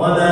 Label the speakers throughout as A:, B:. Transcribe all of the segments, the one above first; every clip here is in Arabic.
A: Manda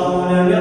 A: يصلون يوم